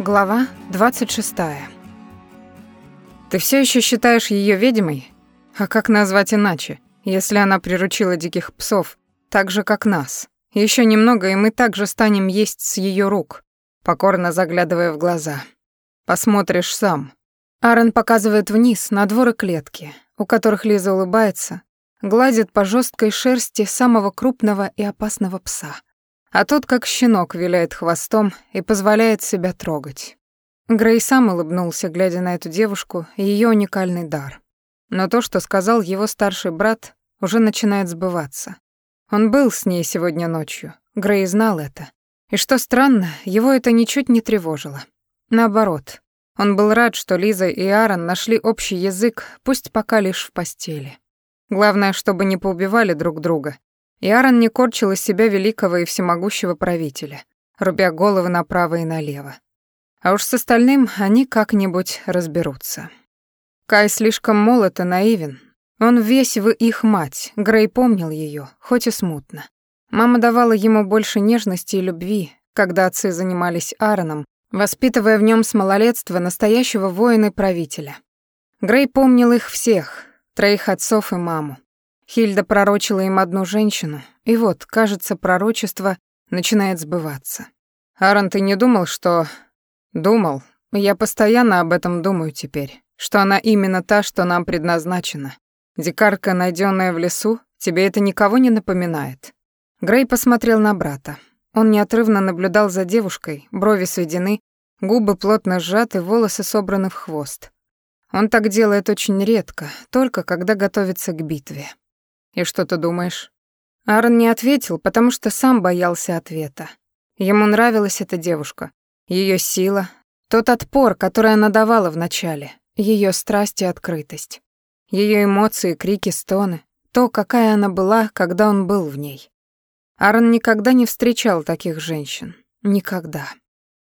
Глава 26. Ты все еще считаешь ее ведьмой? А как назвать иначе, если она приручила диких псов, так же как нас? Еще немного, и мы также станем есть с ее рук, покорно заглядывая в глаза. Посмотришь сам. Аарон показывает вниз на дворы клетки, у которых Лиза улыбается, гладит по жесткой шерсти самого крупного и опасного пса а тот, как щенок, виляет хвостом и позволяет себя трогать. Грей сам улыбнулся, глядя на эту девушку и ее уникальный дар. Но то, что сказал его старший брат, уже начинает сбываться. Он был с ней сегодня ночью. Грей знал это. И что странно, его это ничуть не тревожило. Наоборот, он был рад, что Лиза и Аарон нашли общий язык, пусть пока лишь в постели. Главное, чтобы не поубивали друг друга и Аарон не корчил из себя великого и всемогущего правителя, рубя головы направо и налево. А уж с остальным они как-нибудь разберутся. Кай слишком молод и наивен. Он весь в их мать, Грей помнил ее, хоть и смутно. Мама давала ему больше нежности и любви, когда отцы занимались Аароном, воспитывая в нем с малолетства настоящего воина и правителя. Грей помнил их всех, троих отцов и маму. Хильда пророчила им одну женщину, и вот, кажется, пророчество начинает сбываться. Аарон, ты не думал, что... Думал. Я постоянно об этом думаю теперь, что она именно та, что нам предназначена. Дикарка, найденная в лесу, тебе это никого не напоминает. Грей посмотрел на брата. Он неотрывно наблюдал за девушкой, брови сведены, губы плотно сжаты, волосы собраны в хвост. Он так делает очень редко, только когда готовится к битве. «И что ты думаешь?» Аарон не ответил, потому что сам боялся ответа. Ему нравилась эта девушка, ее сила, тот отпор, который она давала вначале, ее страсть и открытость, ее эмоции, крики, стоны, то, какая она была, когда он был в ней. Аарон никогда не встречал таких женщин. Никогда.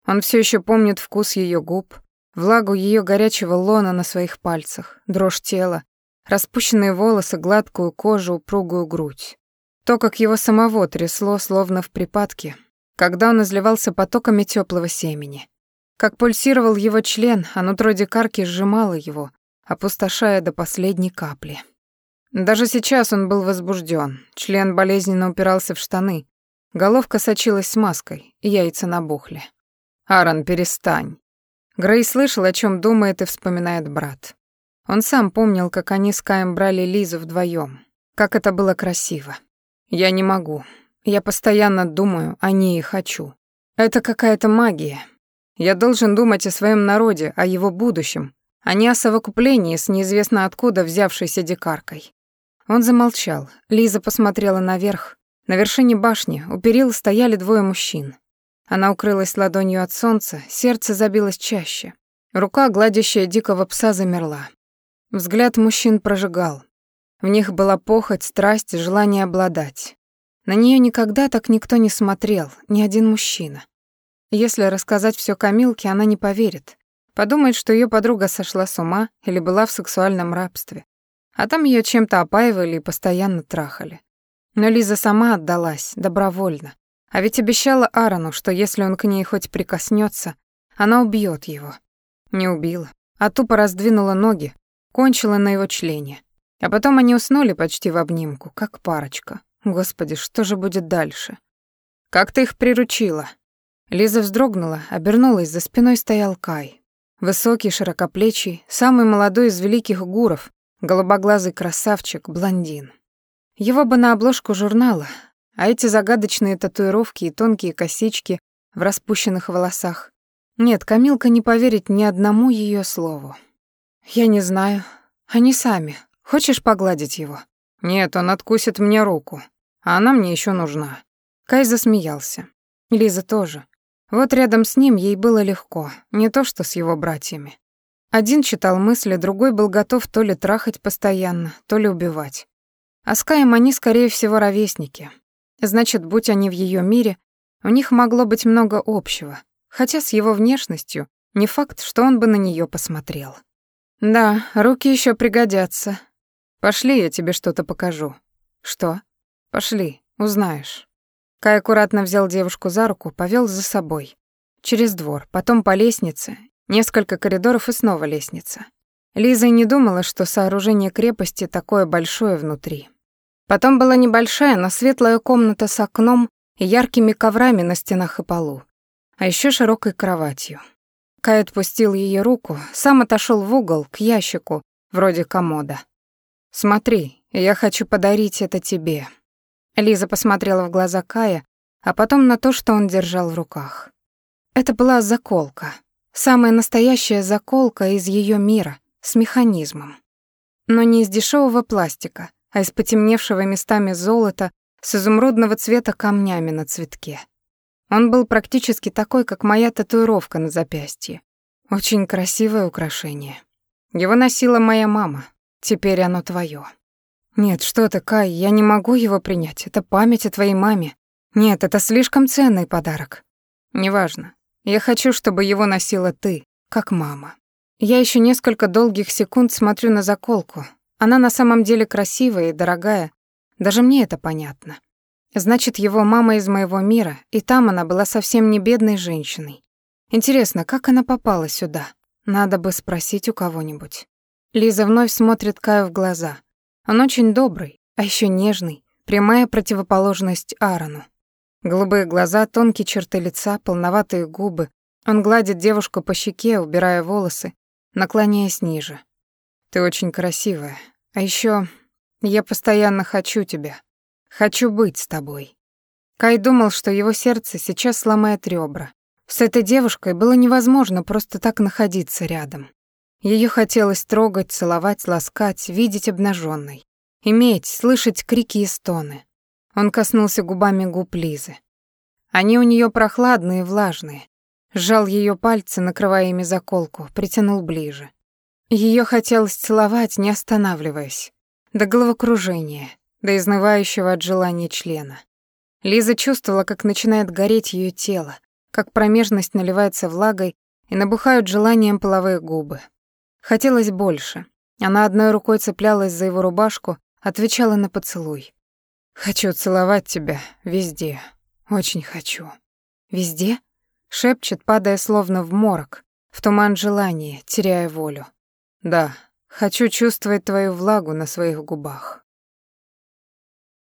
Он все еще помнит вкус ее губ, влагу ее горячего лона на своих пальцах, дрожь тела, Распущенные волосы, гладкую кожу, упругую грудь. То, как его самого трясло, словно в припадке, когда он изливался потоками теплого семени. Как пульсировал его член, а нутро дикарки сжимало его, опустошая до последней капли. Даже сейчас он был возбужден. Член болезненно упирался в штаны. Головка сочилась смазкой, яйца набухли. «Аарон, перестань». Грей слышал, о чем думает и вспоминает брат. Он сам помнил, как они с Каем брали Лизу вдвоем, как это было красиво. Я не могу. Я постоянно думаю о ней и хочу. Это какая-то магия. Я должен думать о своем народе, о его будущем, а не о совокуплении с неизвестно откуда взявшейся дикаркой. Он замолчал. Лиза посмотрела наверх. На вершине башни у перил стояли двое мужчин. Она укрылась ладонью от солнца, сердце забилось чаще. Рука, гладящая дикого пса, замерла. Взгляд мужчин прожигал. В них была похоть, страсть, желание обладать. На нее никогда так никто не смотрел, ни один мужчина. Если рассказать все Камилке, она не поверит. Подумает, что ее подруга сошла с ума или была в сексуальном рабстве. А там ее чем-то опаивали и постоянно трахали. Но Лиза сама отдалась, добровольно. А ведь обещала Аарону, что если он к ней хоть прикоснется, она убьет его. Не убила, а тупо раздвинула ноги, кончила на его члене. А потом они уснули почти в обнимку, как парочка. Господи, что же будет дальше? Как ты их приручила? Лиза вздрогнула, обернулась, за спиной стоял Кай. Высокий, широкоплечий, самый молодой из великих гуров, голубоглазый красавчик, блондин. Его бы на обложку журнала, а эти загадочные татуировки и тонкие косички в распущенных волосах. Нет, Камилка не поверит ни одному ее слову. «Я не знаю. Они сами. Хочешь погладить его?» «Нет, он откусит мне руку. А она мне еще нужна». Кай засмеялся. Лиза тоже. Вот рядом с ним ей было легко, не то что с его братьями. Один читал мысли, другой был готов то ли трахать постоянно, то ли убивать. А с Каем они, скорее всего, ровесники. Значит, будь они в ее мире, у них могло быть много общего, хотя с его внешностью не факт, что он бы на нее посмотрел. Да, руки еще пригодятся. Пошли, я тебе что-то покажу. Что? Пошли, узнаешь. Кай аккуратно взял девушку за руку, повел за собой. через двор, потом по лестнице, несколько коридоров и снова лестница. Лиза и не думала, что сооружение крепости такое большое внутри. Потом была небольшая, но светлая комната с окном и яркими коврами на стенах и полу, а еще широкой кроватью. Кай отпустил ее руку, сам отошел в угол, к ящику, вроде комода. «Смотри, я хочу подарить это тебе». Лиза посмотрела в глаза Кая, а потом на то, что он держал в руках. Это была заколка. Самая настоящая заколка из ее мира, с механизмом. Но не из дешевого пластика, а из потемневшего местами золота с изумрудного цвета камнями на цветке. Он был практически такой, как моя татуировка на запястье. Очень красивое украшение. Его носила моя мама. Теперь оно твое. Нет, что ты, Кай, я не могу его принять. Это память о твоей маме. Нет, это слишком ценный подарок. Неважно. Я хочу, чтобы его носила ты, как мама. Я еще несколько долгих секунд смотрю на заколку. Она на самом деле красивая и дорогая. Даже мне это понятно. Значит, его мама из моего мира, и там она была совсем не бедной женщиной. Интересно, как она попала сюда? Надо бы спросить у кого-нибудь. Лиза вновь смотрит Каю в глаза. Он очень добрый, а еще нежный, прямая противоположность Аарону. Голубые глаза, тонкие черты лица, полноватые губы. Он гладит девушку по щеке, убирая волосы, наклоняясь ниже. «Ты очень красивая. А еще я постоянно хочу тебя. Хочу быть с тобой». Кай думал, что его сердце сейчас сломает ребра. С этой девушкой было невозможно просто так находиться рядом. Ее хотелось трогать, целовать, ласкать, видеть обнаженной, иметь, слышать крики и стоны. Он коснулся губами губ Лизы. Они у нее прохладные и влажные. Сжал ее пальцы, накрывая ими заколку, притянул ближе. Ее хотелось целовать, не останавливаясь. До головокружения, до изнывающего от желания члена. Лиза чувствовала, как начинает гореть ее тело, как промежность наливается влагой и набухают желанием половые губы. Хотелось больше. Она одной рукой цеплялась за его рубашку, отвечала на поцелуй. «Хочу целовать тебя везде. Очень хочу». «Везде?» — шепчет, падая словно в морок, в туман желания, теряя волю. «Да, хочу чувствовать твою влагу на своих губах».